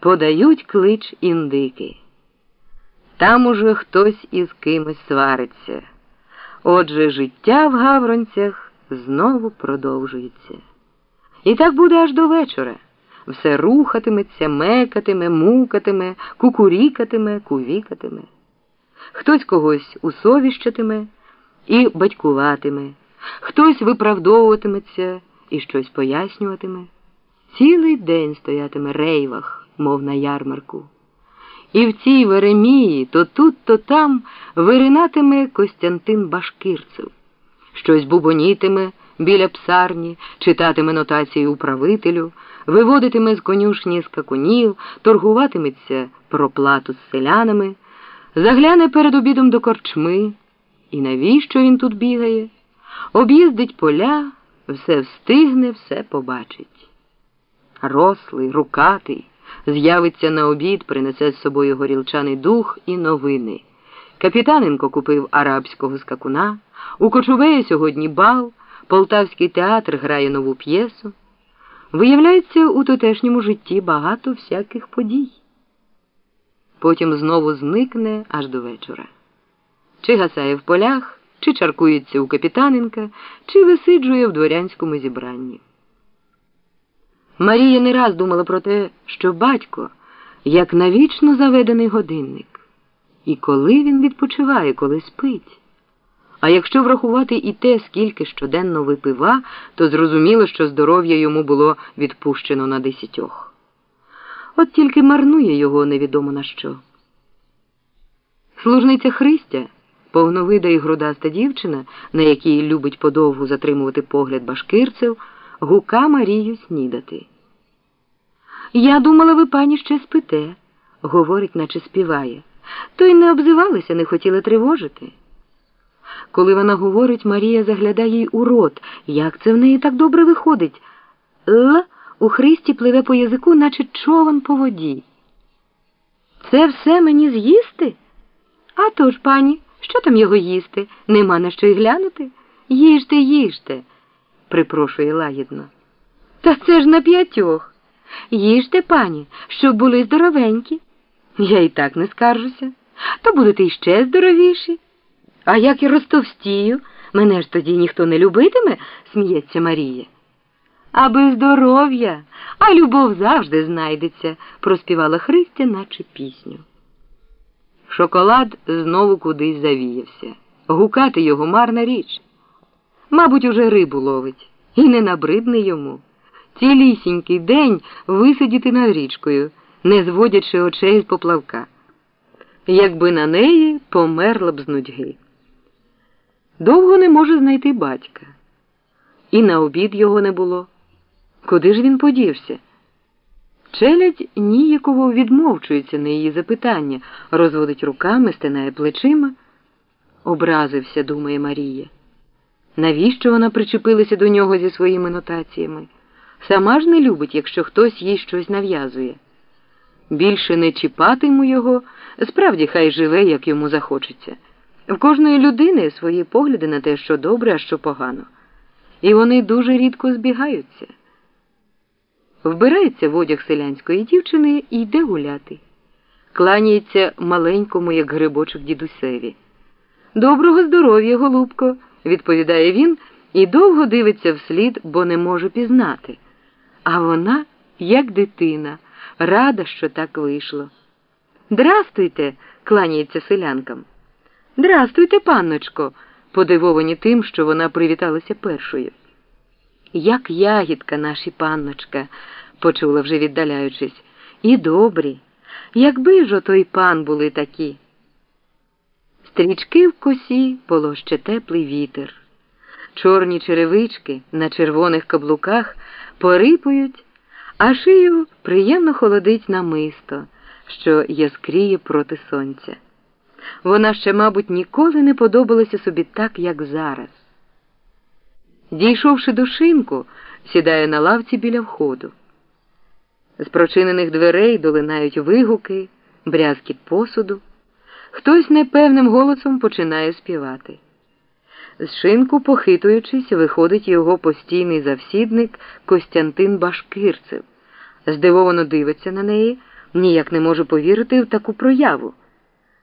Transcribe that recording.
подають клич індики. Там уже хтось із кимось свариться. Отже, життя в гавронцях знову продовжується. І так буде аж до вечора. Все рухатиметься, мекатиме, мукатиме, кукурікатиме, кувікатиме. Хтось когось усовіщатиме і батькуватиме, хтось виправдовуватиметься і щось пояснюватиме. Цілий день стоятиме рейвах, мов на ярмарку. І в цій Веремії то тут, то там виринатиме Костянтин Башкирцев, щось бубонітиме біля псарні, читатиме нотації управителю, виводитиме з конюшні скакунів, торгуватиметься про плату з селянами, загляне перед обідом до корчми. І навіщо він тут бігає? Об'їздить поля, все встигне, все побачить. Рослий, рукатий, з'явиться на обід, принесе з собою горілчаний дух і новини. Капітаненко купив арабського скакуна, у Кочубеї сьогодні бал, Полтавський театр грає нову п'єсу. Виявляється, у тутешньому житті багато всяких подій. Потім знову зникне аж до вечора. Чи гасає в полях, чи чаркується у Капітаненка, чи висиджує в дворянському зібранні. Марія не раз думала про те, що батько як навічно заведений годинник, і коли він відпочиває, коли спить. А якщо врахувати і те, скільки щоденно випива, то зрозуміло, що здоров'я йому було відпущено на десятьох. От тільки марнує його невідомо на що. Служниця Христя, повновида і грудаста дівчина, на якій любить подовгу затримувати погляд башкирцев, гука Марію снідати. Я думала, ви пані ще спите, говорить, наче співає. То й не обзивалися, не хотіли тривожити. Коли вона говорить, Марія заглядає їй у рот. Як це в неї так добре виходить? Л у Христі пливе по язику, наче човен по воді. Це все мені з'їсти? А то ж, пані, що там його їсти? Нема на що й глянути? Їжте, їжте, припрошує лагідно. Та це ж на п'ятьох. Їжте, пані, щоб були здоровенькі. Я і так не скаржуся, то будете іще здоровіші. А як я розтовстію, мене ж тоді ніхто не любитиме, сміється Марія. Аби здоров'я, а любов завжди знайдеться, проспівала Христя, наче пісню. Шоколад знову кудись завіявся. Гукати його марна річ. Мабуть, уже рибу ловить, і не набридне йому. Цілісінький день висидіти над річкою, не зводячи очей з поплавка. Якби на неї померла б з нудьги. Довго не може знайти батька. І на обід його не було. Куди ж він подівся? Челядь ніяково відмовчується на її запитання, розводить руками, стинає плечима. Образився, думає Марія. Навіщо вона причепилася до нього зі своїми нотаціями? Сама ж не любить, якщо хтось їй щось нав'язує. Більше не чіпатиму його, справді хай живе, як йому захочеться. В кожної людини свої погляди на те, що добре, а що погано. І вони дуже рідко збігаються. Вбирається в одяг селянської дівчини і йде гуляти. Кланяється маленькому, як грибочок дідусеві. Доброго здоров'я, голубко, відповідає він і довго дивиться вслід, бо не може пізнати. А вона, як дитина, рада, що так вийшло. Здрастуйте, кланяється селянкам. Здрастуйте, панночко, подивовані тим, що вона привіталася першою. Як ягідка наші панночка, почула вже віддаляючись, і добрі, якби ж ото й пан були такі. Стрічки в косі полоще теплий вітер. Чорні черевички на червоних каблуках порипують, а шию приємно холодить намисто, що яскріє проти сонця. Вона ще, мабуть, ніколи не подобалася собі так, як зараз. Дійшовши до шинку, сідає на лавці біля входу. З прочинених дверей долинають вигуки, брязкіт посуду. Хтось непевним голосом починає співати. З шинку, похитуючись, виходить його постійний завсідник Костянтин Башкирцев. Здивовано дивиться на неї, Ніяк не можу повірити в таку прояву.